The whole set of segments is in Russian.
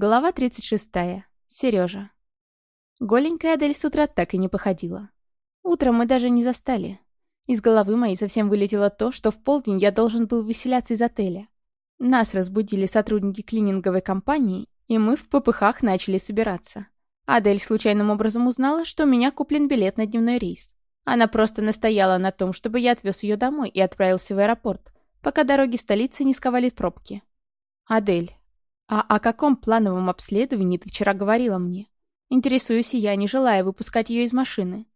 Глава 36. Сережа. Голенькая Адель с утра так и не походила. Утром мы даже не застали. Из головы моей совсем вылетело то, что в полдень я должен был выселяться из отеля. Нас разбудили сотрудники клининговой компании, и мы в попыхах начали собираться. Адель случайным образом узнала, что у меня куплен билет на дневной рейс. Она просто настояла на том, чтобы я отвез ее домой и отправился в аэропорт, пока дороги столицы не сковали пробки. «Адель, «А о каком плановом обследовании ты вчера говорила мне? Интересуюсь я, не желая выпускать ее из машины».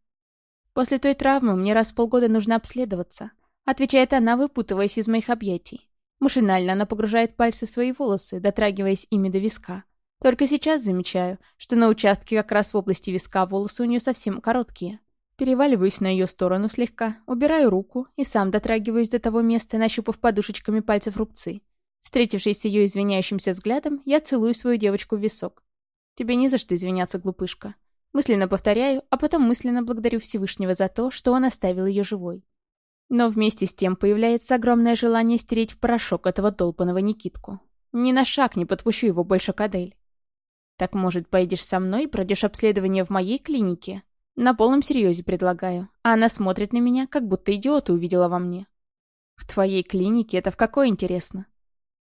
«После той травмы мне раз в полгода нужно обследоваться», отвечает она, выпутываясь из моих объятий. Машинально она погружает пальцы в свои волосы, дотрагиваясь ими до виска. Только сейчас замечаю, что на участке как раз в области виска волосы у нее совсем короткие. Переваливаюсь на ее сторону слегка, убираю руку и сам дотрагиваюсь до того места, нащупав подушечками пальцев рубцы. Встретившись с ее извиняющимся взглядом, я целую свою девочку в висок. «Тебе не за что извиняться, глупышка». Мысленно повторяю, а потом мысленно благодарю Всевышнего за то, что он оставил ее живой. Но вместе с тем появляется огромное желание стереть в порошок этого долбанного Никитку. Ни на шаг не подпущу его больше к Адель. Так, может, поедешь со мной и пройдешь обследование в моей клинике? На полном серьезе предлагаю. А она смотрит на меня, как будто идиота увидела во мне. В твоей клинике это в какой, интересно?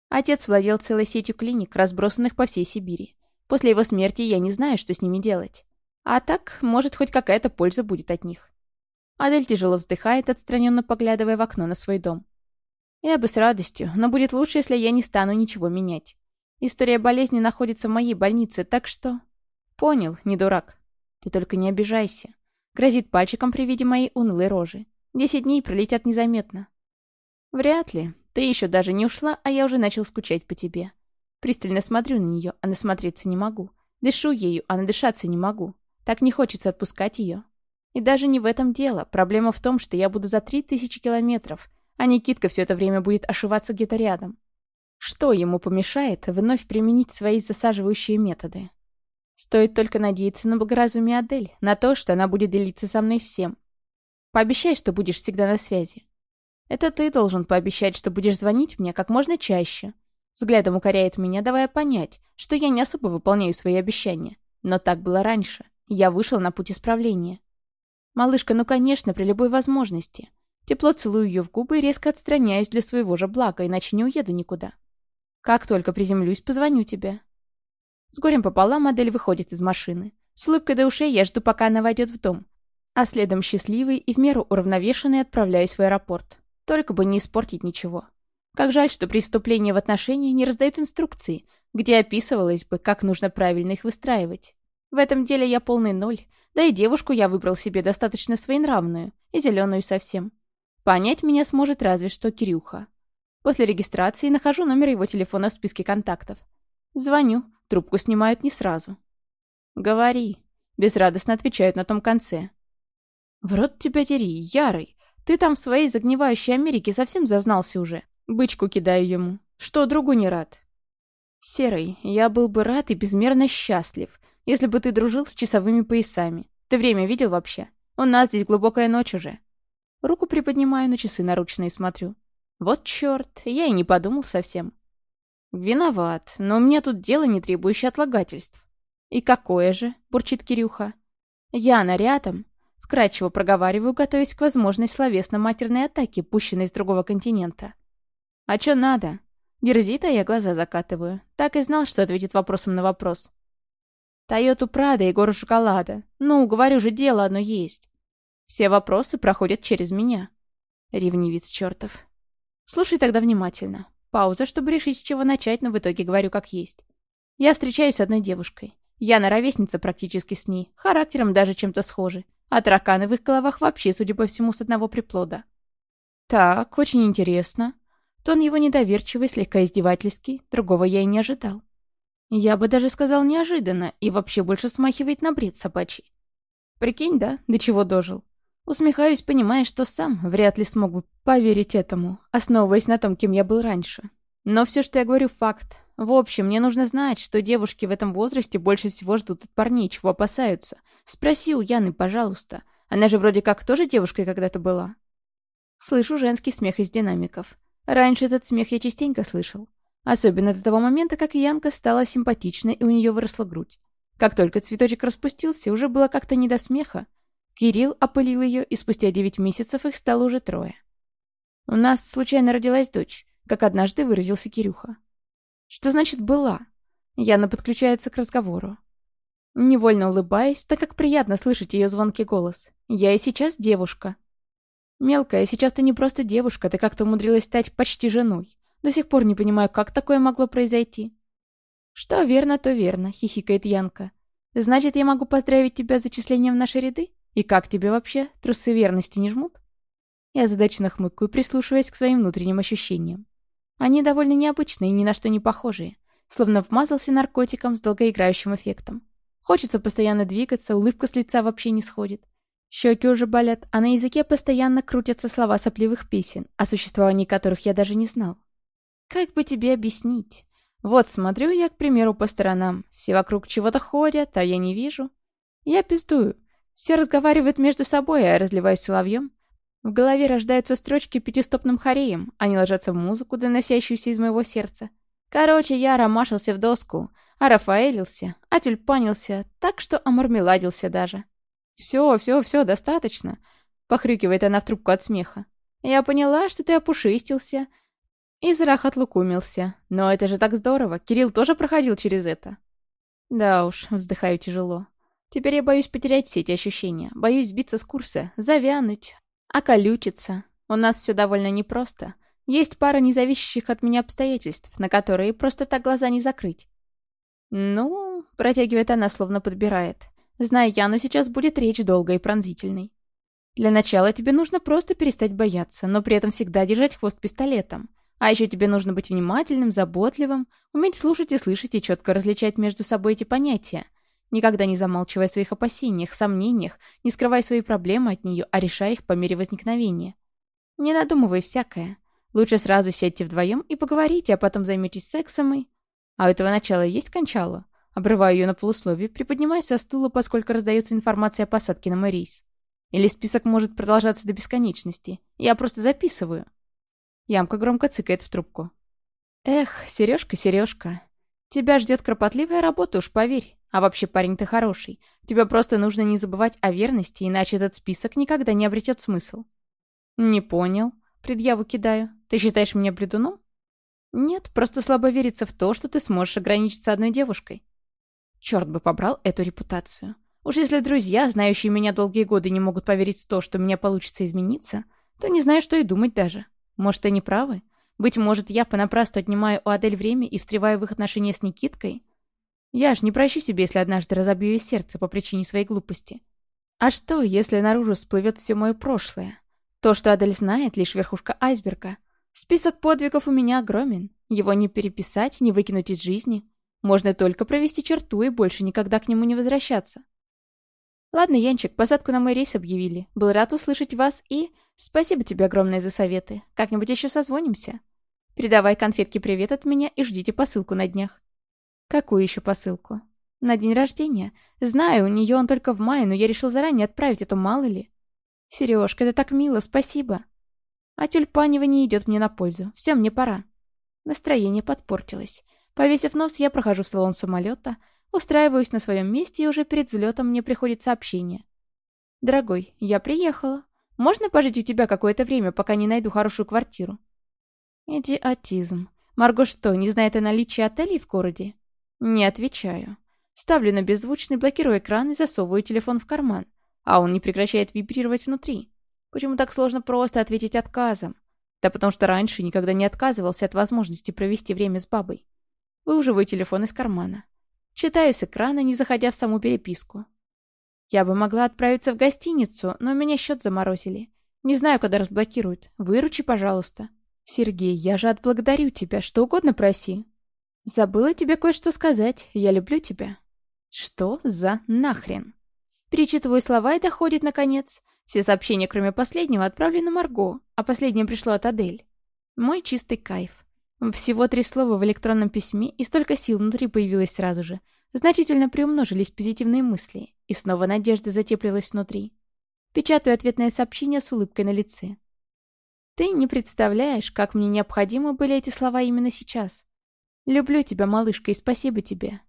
Отец владел целой сетью клиник, разбросанных по всей Сибири. После его смерти я не знаю, что с ними делать. А так, может, хоть какая-то польза будет от них. Адель тяжело вздыхает, отстраненно поглядывая в окно на свой дом. Я бы с радостью, но будет лучше, если я не стану ничего менять. История болезни находится в моей больнице, так что... Понял, не дурак. Ты только не обижайся. Грозит пальчиком при виде моей унылой рожи. Десять дней пролетят незаметно. Вряд ли. Ты еще даже не ушла, а я уже начал скучать по тебе. Пристально смотрю на нее, а насмотреться не могу. Дышу ею, а надышаться не могу. Так не хочется отпускать ее. И даже не в этом дело. Проблема в том, что я буду за три тысячи километров, а Никитка все это время будет ошиваться где-то рядом. Что ему помешает вновь применить свои засаживающие методы? Стоит только надеяться на благоразумие Адель, на то, что она будет делиться со мной всем. Пообещай, что будешь всегда на связи. Это ты должен пообещать, что будешь звонить мне как можно чаще. Взглядом укоряет меня, давая понять, что я не особо выполняю свои обещания. Но так было раньше. Я вышел на путь исправления. Малышка, ну конечно, при любой возможности. Тепло целую ее в губы и резко отстраняюсь для своего же блага, иначе не уеду никуда. Как только приземлюсь, позвоню тебе. С горем пополам модель выходит из машины. С улыбкой до ушей я жду, пока она войдет в дом. А следом счастливый и в меру уравновешенный отправляюсь в аэропорт. Только бы не испортить ничего. Как жаль, что при вступлении в отношения не раздают инструкции, где описывалось бы, как нужно правильно их выстраивать. В этом деле я полный ноль, да и девушку я выбрал себе достаточно своенравную и зеленую совсем. Понять меня сможет разве что Кирюха. После регистрации нахожу номер его телефона в списке контактов. Звоню, трубку снимают не сразу. «Говори», — безрадостно отвечают на том конце. «В рот тебя дери, ярый. Ты там в своей загнивающей Америке совсем зазнался уже. Бычку кидаю ему. Что другу не рад? Серый, я был бы рад и безмерно счастлив, если бы ты дружил с часовыми поясами. Ты время видел вообще? У нас здесь глубокая ночь уже. Руку приподнимаю на часы наручные смотрю. Вот черт, я и не подумал совсем. Виноват, но у меня тут дело, не требующее отлагательств. И какое же, бурчит Кирюха. Яна рядом, Вкратчиво проговариваю, готовясь к возможной словесно-матерной атаке, пущенной с другого континента. «А чё надо?» Дерзит, а я глаза закатываю. Так и знал, что ответит вопросом на вопрос. «Тойоту Прада и гору шоколада. Ну, говорю же, дело одно есть. Все вопросы проходят через меня». Ревнивец чертов. Слушай тогда внимательно. Пауза, чтобы решить, с чего начать, но в итоге говорю как есть. Я встречаюсь с одной девушкой. Я на ровесница практически с ней, характером даже чем-то схожи. А тараканы в их головах вообще, судя по всему, с одного приплода. Так, очень интересно. Тон его недоверчивый, слегка издевательский, другого я и не ожидал. Я бы даже сказал неожиданно, и вообще больше смахивает на бред собачий. Прикинь, да, до чего дожил. Усмехаюсь, понимая, что сам вряд ли смог бы поверить этому, основываясь на том, кем я был раньше. Но все, что я говорю, факт. В общем, мне нужно знать, что девушки в этом возрасте больше всего ждут от парней, чего опасаются. Спроси у Яны, пожалуйста. Она же вроде как тоже девушкой когда-то была. Слышу женский смех из динамиков. Раньше этот смех я частенько слышал. Особенно до того момента, как Янка стала симпатичной и у нее выросла грудь. Как только цветочек распустился, уже было как-то не до смеха. Кирилл опылил ее, и спустя девять месяцев их стало уже трое. «У нас случайно родилась дочь», как однажды выразился Кирюха. «Что значит «была»?» Яна подключается к разговору. Невольно улыбаюсь, так как приятно слышать ее звонкий голос. «Я и сейчас девушка». «Мелкая, сейчас ты не просто девушка, ты как-то умудрилась стать почти женой. До сих пор не понимаю, как такое могло произойти». «Что верно, то верно», — хихикает Янка. «Значит, я могу поздравить тебя с зачислением в наши ряды? И как тебе вообще? Трусы верности не жмут?» Я задачно хмыкаю, прислушиваясь к своим внутренним ощущениям. Они довольно необычные и ни на что не похожие, словно вмазался наркотиком с долгоиграющим эффектом. Хочется постоянно двигаться, улыбка с лица вообще не сходит. Щеки уже болят, а на языке постоянно крутятся слова сопливых песен, о существовании которых я даже не знал. Как бы тебе объяснить? Вот смотрю я, к примеру, по сторонам. Все вокруг чего-то ходят, а я не вижу. Я пиздую. Все разговаривают между собой, а я разливаюсь соловьем. В голове рождаются строчки пятистопным хореем. Они ложатся в музыку, доносящуюся из моего сердца. Короче, я ромашился в доску, а Рафаэлился, а тюльпанился, так что омармеладился даже. «Все, все, все, достаточно», — похрюкивает она в трубку от смеха. «Я поняла, что ты опушистился, и Зрах отлукумился. Но это же так здорово. Кирилл тоже проходил через это. Да уж, вздыхаю тяжело. Теперь я боюсь потерять все эти ощущения. Боюсь сбиться с курса, завянуть, околючиться. У нас все довольно непросто. Есть пара независящих от меня обстоятельств, на которые просто так глаза не закрыть. «Ну...» — протягивает она, словно подбирает. «Знаю я, но сейчас будет речь долгой и пронзительной. Для начала тебе нужно просто перестать бояться, но при этом всегда держать хвост пистолетом. А еще тебе нужно быть внимательным, заботливым, уметь слушать и слышать и четко различать между собой эти понятия. Никогда не замалчивая о своих опасениях, сомнениях, не скрывая свои проблемы от нее, а решая их по мере возникновения. Не надумывай всякое. Лучше сразу сядьте вдвоем и поговорите, а потом займетесь сексом и... А у этого начала есть кончало? Обрываю ее на полусловие, приподнимаясь со стула, поскольку раздается информация о посадке на мой рейс. Или список может продолжаться до бесконечности. Я просто записываю. Ямка громко цыкает в трубку. «Эх, Сережка, Сережка, тебя ждет кропотливая работа, уж поверь. А вообще, парень, ты хороший. Тебе просто нужно не забывать о верности, иначе этот список никогда не обретет смысл». «Не понял», — предъяву кидаю. «Ты считаешь меня бледуном?» «Нет, просто слабо верится в то, что ты сможешь ограничиться одной девушкой». Черт бы побрал эту репутацию. Уж если друзья, знающие меня долгие годы, не могут поверить в то, что мне получится измениться, то не знаю, что и думать даже. Может, они правы? Быть может, я понапрасну отнимаю у Адель время и встреваю в их отношения с Никиткой? Я ж не прощу себе, если однажды разобью ей сердце по причине своей глупости. А что, если наружу всплывет все мое прошлое? То, что Адель знает, лишь верхушка айсберга. Список подвигов у меня огромен. Его не переписать, не выкинуть из жизни. Можно только провести черту и больше никогда к нему не возвращаться. Ладно, Янчик, посадку на мой рейс объявили. Был рад услышать вас и... Спасибо тебе огромное за советы. Как-нибудь еще созвонимся. Передавай конфетки привет от меня и ждите посылку на днях. Какую еще посылку? На день рождения. Знаю, у нее он только в мае, но я решил заранее отправить, это мало ли. Сережка, это так мило, спасибо. А тюльпанево идет мне на пользу. Все, мне пора. Настроение подпортилось. Повесив нос, я прохожу в салон самолета, устраиваюсь на своем месте, и уже перед взлетом мне приходит сообщение. «Дорогой, я приехала. Можно пожить у тебя какое-то время, пока не найду хорошую квартиру?» Идиотизм. Марго что, не знает о наличии отелей в городе? Не отвечаю. Ставлю на беззвучный, блокирую экран и засовываю телефон в карман. А он не прекращает вибрировать внутри. Почему так сложно просто ответить отказом? Да потому что раньше никогда не отказывался от возможности провести время с бабой. Выуживаю телефон из кармана. Читаю с экрана, не заходя в саму переписку. Я бы могла отправиться в гостиницу, но у меня счет заморозили. Не знаю, когда разблокируют. Выручи, пожалуйста. Сергей, я же отблагодарю тебя, что угодно проси. Забыла тебе кое-что сказать. Я люблю тебя. Что за нахрен? Перечитываю слова и доходит, наконец. Все сообщения, кроме последнего, отправлены Марго, а последнее пришло от Адель. Мой чистый кайф. Всего три слова в электронном письме, и столько сил внутри появилось сразу же. Значительно приумножились позитивные мысли. И снова надежда затеплилась внутри. Печатаю ответное сообщение с улыбкой на лице. Ты не представляешь, как мне необходимы были эти слова именно сейчас. Люблю тебя, малышка, и спасибо тебе.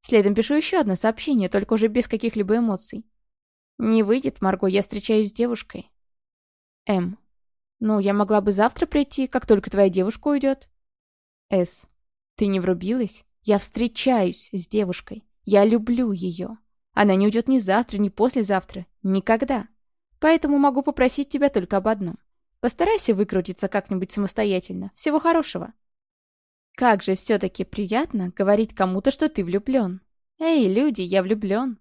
Следом пишу еще одно сообщение, только уже без каких-либо эмоций. Не выйдет, Марго, я встречаюсь с девушкой. М. Ну, я могла бы завтра прийти, как только твоя девушка уйдет. С. Ты не врубилась? Я встречаюсь с девушкой. Я люблю ее. Она не уйдет ни завтра, ни послезавтра. Никогда. Поэтому могу попросить тебя только об одном. Постарайся выкрутиться как-нибудь самостоятельно. Всего хорошего. Как же все-таки приятно говорить кому-то, что ты влюблен. Эй, люди, я влюблен.